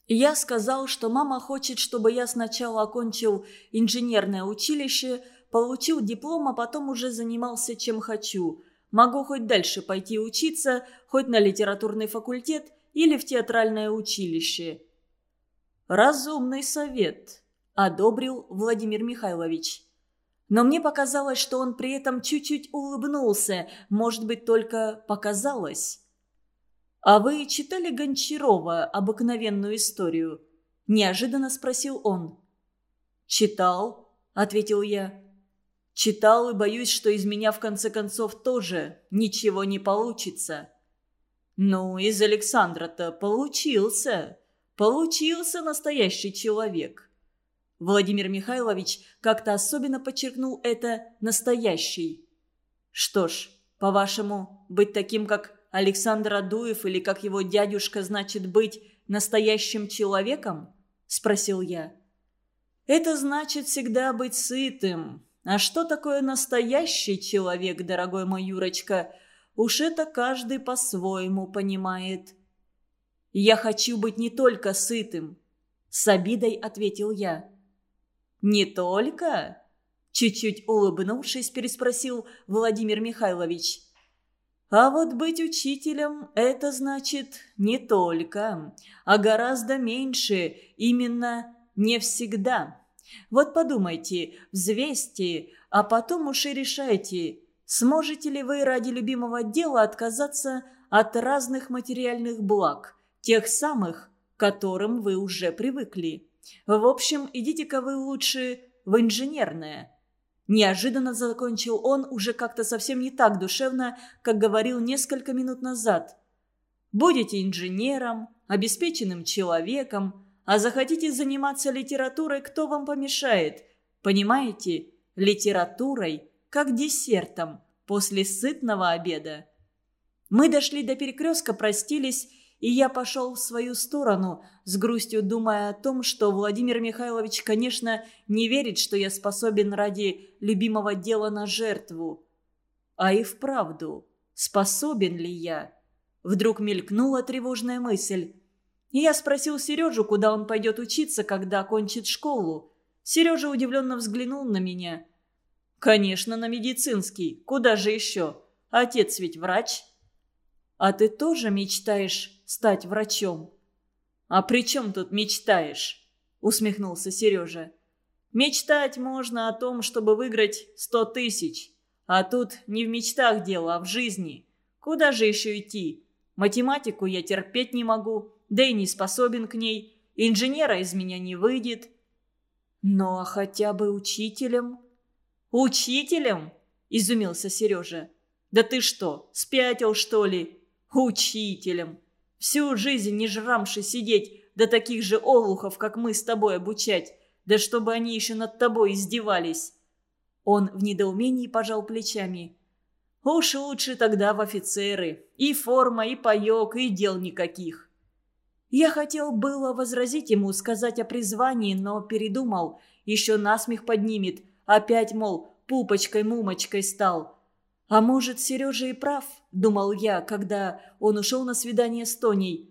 Я сказал, что мама хочет, чтобы я сначала окончил инженерное училище, получил диплом, а потом уже занимался чем хочу. Могу хоть дальше пойти учиться, хоть на литературный факультет или в театральное училище. «Разумный совет», – одобрил Владимир Михайлович. Но мне показалось, что он при этом чуть-чуть улыбнулся, может быть, только показалось. «А вы читали Гончарова «Обыкновенную историю»?» – неожиданно спросил он. «Читал», – ответил я. «Читал и боюсь, что из меня в конце концов тоже ничего не получится». «Ну, из Александра-то получился. Получился настоящий человек». Владимир Михайлович как-то особенно подчеркнул это «настоящий». «Что ж, по-вашему, быть таким, как Александр Адуев или как его дядюшка, значит быть настоящим человеком?» – спросил я. «Это значит всегда быть сытым. А что такое настоящий человек, дорогой мой Юрочка? Уж это каждый по-своему понимает». «Я хочу быть не только сытым», – с обидой ответил я. «Не только?» Чуть-чуть улыбнувшись, переспросил Владимир Михайлович. А вот быть учителем – это значит не только, а гораздо меньше, именно не всегда. Вот подумайте, взвесьте, а потом уж и решайте, сможете ли вы ради любимого дела отказаться от разных материальных благ, тех самых, к которым вы уже привыкли. В общем, идите-ка вы лучше в инженерное – Неожиданно закончил он уже как-то совсем не так душевно, как говорил несколько минут назад. «Будете инженером, обеспеченным человеком, а захотите заниматься литературой, кто вам помешает? Понимаете? Литературой, как десертом, после сытного обеда». Мы дошли до перекрестка, простились и я пошел в свою сторону, с грустью думая о том, что Владимир Михайлович, конечно, не верит, что я способен ради любимого дела на жертву. А и вправду, способен ли я? Вдруг мелькнула тревожная мысль. И я спросил Сережу, куда он пойдет учиться, когда окончит школу. Сережа удивленно взглянул на меня. «Конечно, на медицинский. Куда же еще? Отец ведь врач». «А ты тоже мечтаешь стать врачом?» «А при чем тут мечтаешь?» – усмехнулся Сережа. «Мечтать можно о том, чтобы выиграть сто тысяч. А тут не в мечтах дело, а в жизни. Куда же еще идти? Математику я терпеть не могу, да и не способен к ней. Инженера из меня не выйдет». «Ну, а хотя бы учителем?» «Учителем?» – изумился Сережа. «Да ты что, спятил, что ли?» Учителем. Всю жизнь не жрамши сидеть, до таких же олухов, как мы с тобой обучать. Да чтобы они еще над тобой издевались. Он в недоумении пожал плечами. Уж лучше тогда в офицеры. И форма, и паек, и дел никаких. Я хотел было возразить ему, сказать о призвании, но передумал. Еще насмех поднимет. Опять, мол, пупочкой-мумочкой стал. «А может, Сережа и прав?» – думал я, когда он ушел на свидание с Тоней.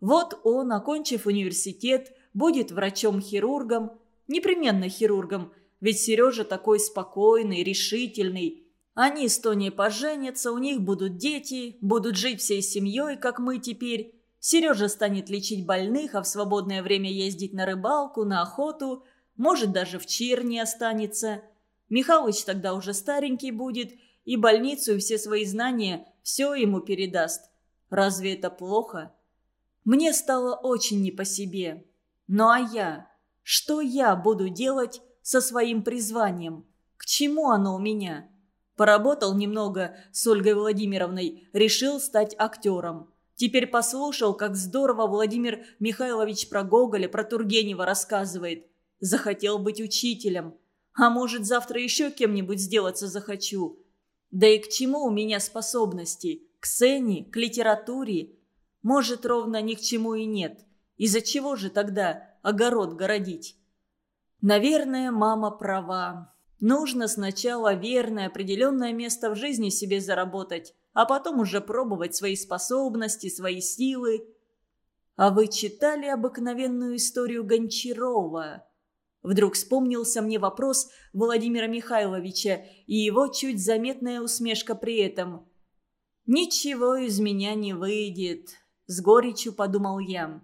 «Вот он, окончив университет, будет врачом-хирургом, непременно хирургом, ведь Сережа такой спокойный, решительный. Они с Тоней поженятся, у них будут дети, будут жить всей семьей, как мы теперь. Сережа станет лечить больных, а в свободное время ездить на рыбалку, на охоту, может, даже в Чирне останется. Михалыч тогда уже старенький будет – и больницу, и все свои знания, все ему передаст. Разве это плохо? Мне стало очень не по себе. Ну а я? Что я буду делать со своим призванием? К чему оно у меня? Поработал немного с Ольгой Владимировной, решил стать актером. Теперь послушал, как здорово Владимир Михайлович про Гоголя, про Тургенева рассказывает. Захотел быть учителем. А может, завтра еще кем-нибудь сделаться захочу. Да и к чему у меня способности? К сцене, к литературе? Может, ровно ни к чему и нет. Из-за чего же тогда огород городить? Наверное, мама права. Нужно сначала верное, определенное место в жизни себе заработать, а потом уже пробовать свои способности, свои силы. А вы читали обыкновенную историю Гончарова? Вдруг вспомнился мне вопрос Владимира Михайловича и его чуть заметная усмешка при этом. «Ничего из меня не выйдет», — с горечью подумал я.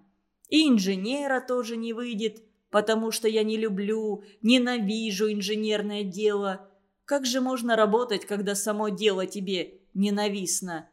«И инженера тоже не выйдет, потому что я не люблю, ненавижу инженерное дело. Как же можно работать, когда само дело тебе ненавистно?»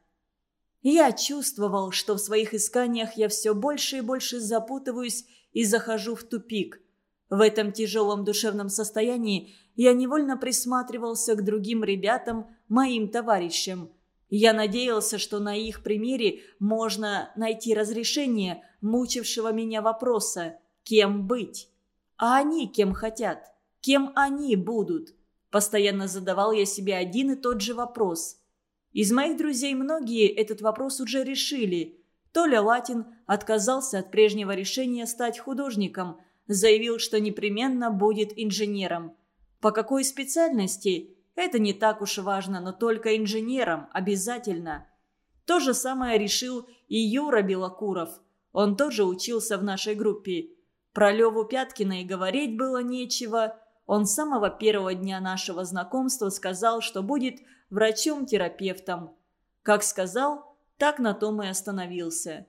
Я чувствовал, что в своих исканиях я все больше и больше запутываюсь и захожу в тупик – в этом тяжелом душевном состоянии я невольно присматривался к другим ребятам, моим товарищам. Я надеялся, что на их примере можно найти разрешение мучившего меня вопроса «Кем быть?». А они кем хотят? Кем они будут? Постоянно задавал я себе один и тот же вопрос. Из моих друзей многие этот вопрос уже решили. Толя Латин отказался от прежнего решения стать художником – заявил, что непременно будет инженером. По какой специальности? Это не так уж важно, но только инженером обязательно. То же самое решил и Юра Белокуров. Он тоже учился в нашей группе. Про Леву Пяткина и говорить было нечего. он с самого первого дня нашего знакомства сказал, что будет врачом-терапевтом. Как сказал, так на том и остановился.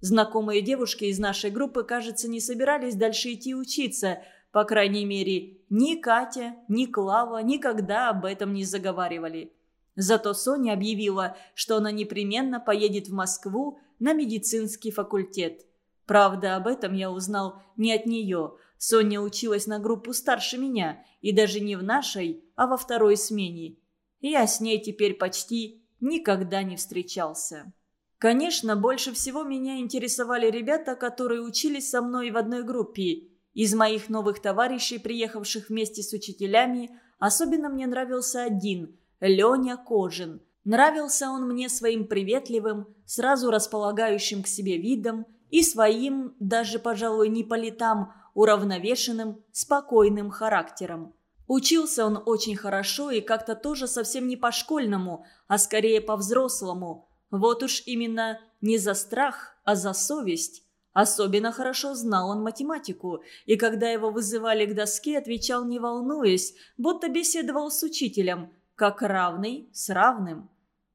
Знакомые девушки из нашей группы, кажется, не собирались дальше идти учиться. По крайней мере, ни Катя, ни Клава никогда об этом не заговаривали. Зато Соня объявила, что она непременно поедет в Москву на медицинский факультет. Правда, об этом я узнал не от нее. Соня училась на группу старше меня, и даже не в нашей, а во второй смене. Я с ней теперь почти никогда не встречался. Конечно, больше всего меня интересовали ребята, которые учились со мной в одной группе. Из моих новых товарищей, приехавших вместе с учителями, особенно мне нравился один – Леня Кожин. Нравился он мне своим приветливым, сразу располагающим к себе видом и своим, даже, пожалуй, не по летам, уравновешенным, спокойным характером. Учился он очень хорошо и как-то тоже совсем не по-школьному, а скорее по-взрослому – вот уж именно не за страх, а за совесть. Особенно хорошо знал он математику, и когда его вызывали к доске, отвечал не волнуясь, будто беседовал с учителем, как равный с равным.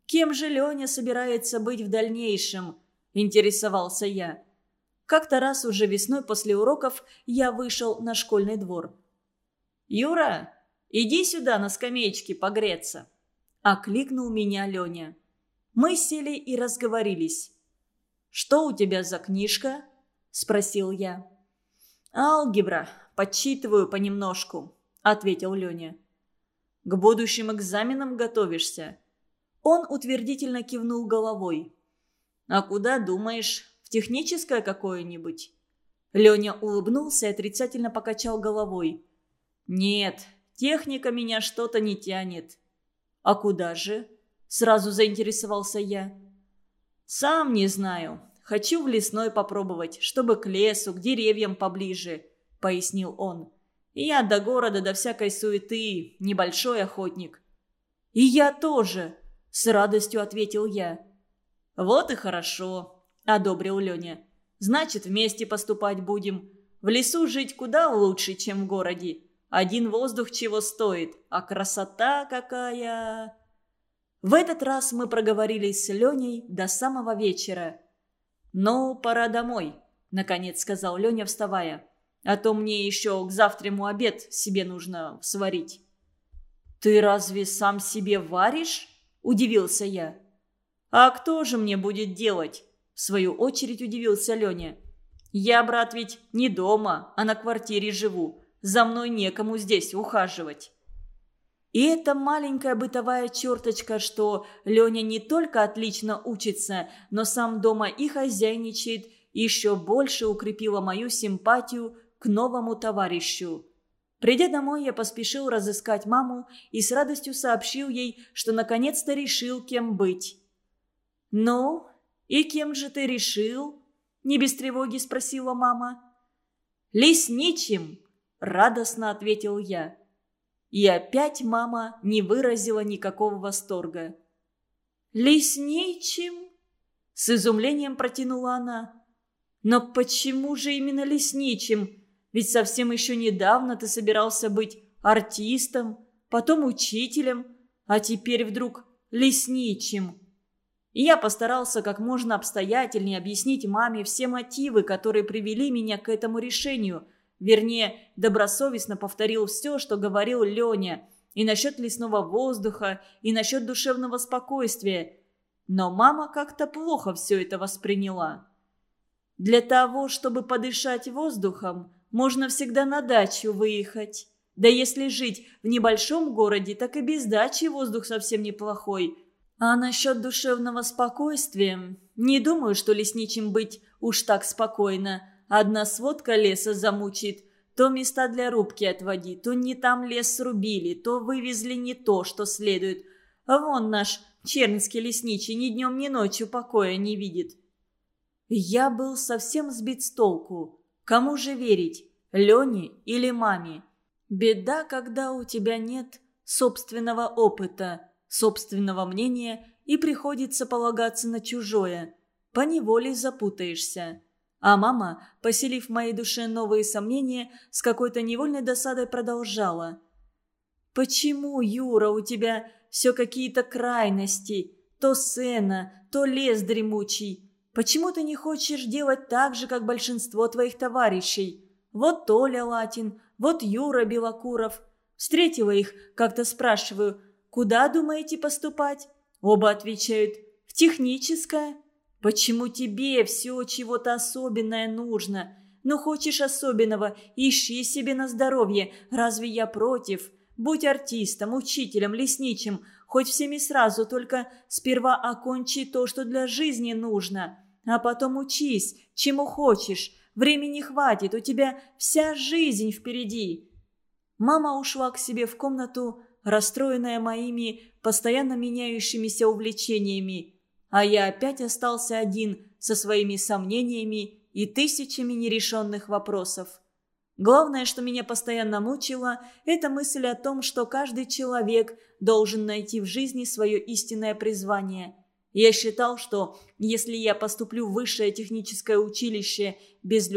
«Кем же Леня собирается быть в дальнейшем?» – интересовался я. Как-то раз уже весной после уроков я вышел на школьный двор. «Юра, иди сюда на скамеечке погреться!» – окликнул меня Леня. Мы сели и разговорились. «Что у тебя за книжка?» – спросил я. «Алгебра. Подсчитываю понемножку», – ответил Леня. «К будущим экзаменам готовишься?» Он утвердительно кивнул головой. «А куда думаешь? В техническое какое-нибудь?» Леня улыбнулся и отрицательно покачал головой. «Нет, техника меня что-то не тянет». «А куда же?» Сразу заинтересовался я. «Сам не знаю. Хочу в лесной попробовать, чтобы к лесу, к деревьям поближе», — пояснил он. «Я до города, до всякой суеты, небольшой охотник». «И я тоже», — с радостью ответил я. «Вот и хорошо», — одобрил Леня. «Значит, вместе поступать будем. В лесу жить куда лучше, чем в городе. Один воздух чего стоит, а красота какая...» В этот раз мы проговорили с Леней до самого вечера. «Ну, пора домой», — наконец сказал Леня, вставая. «А то мне еще к завтраму обед себе нужно сварить». «Ты разве сам себе варишь?» – удивился я. «А кто же мне будет делать?» – в свою очередь удивился Леня. «Я, брат, ведь не дома, а на квартире живу. За мной некому здесь ухаживать». И эта маленькая бытовая черточка, что Леня не только отлично учится, но сам дома и хозяйничает, еще больше укрепила мою симпатию к новому товарищу. Придя домой, я поспешил разыскать маму и с радостью сообщил ей, что наконец-то решил, кем быть. «Ну, и кем же ты решил?» – не без тревоги спросила мама. «Лесничим!» – радостно ответил я. И опять мама не выразила никакого восторга. «Лесничим?» – с изумлением протянула она. «Но почему же именно лесничим? Ведь совсем еще недавно ты собирался быть артистом, потом учителем, а теперь вдруг лесничим». И я постарался как можно обстоятельнее объяснить маме все мотивы, которые привели меня к этому решению – Вернее, добросовестно повторил все, что говорил Леня. И насчет лесного воздуха, и насчет душевного спокойствия. Но мама как-то плохо все это восприняла. Для того, чтобы подышать воздухом, можно всегда на дачу выехать. Да если жить в небольшом городе, так и без дачи воздух совсем неплохой. А насчет душевного спокойствия, не думаю, что лесничим быть уж так спокойно. Одна сводка леса замучит. То места для рубки отводи, то не там лес срубили, то вывезли не то, что следует. Вон наш чернский лесничий ни днем, ни ночью покоя не видит. Я был совсем сбит с толку. Кому же верить, Лене или маме? Беда, когда у тебя нет собственного опыта, собственного мнения и приходится полагаться на чужое. Поневоле запутаешься. А мама, поселив в моей душе новые сомнения, с какой-то невольной досадой продолжала. «Почему, Юра, у тебя все какие-то крайности? То сцена, то лес дремучий. Почему ты не хочешь делать так же, как большинство твоих товарищей? Вот Толя Латин, вот Юра Белокуров. Встретила их, как-то спрашиваю, куда думаете поступать? Оба отвечают, в техническое. Почему тебе все чего-то особенное нужно? Ну, хочешь особенного, ищи себе на здоровье. Разве я против? Будь артистом, учителем, лесничим, хоть всеми сразу, только сперва окончи то, что для жизни нужно. А потом учись, чему хочешь. Времени хватит, у тебя вся жизнь впереди. Мама ушла к себе в комнату, расстроенная моими постоянно меняющимися увлечениями. А я опять остался один со своими сомнениями и тысячами нерешенных вопросов. Главное, что меня постоянно мучило, это мысль о том, что каждый человек должен найти в жизни свое истинное призвание. Я считал, что если я поступлю в высшее техническое училище без любви,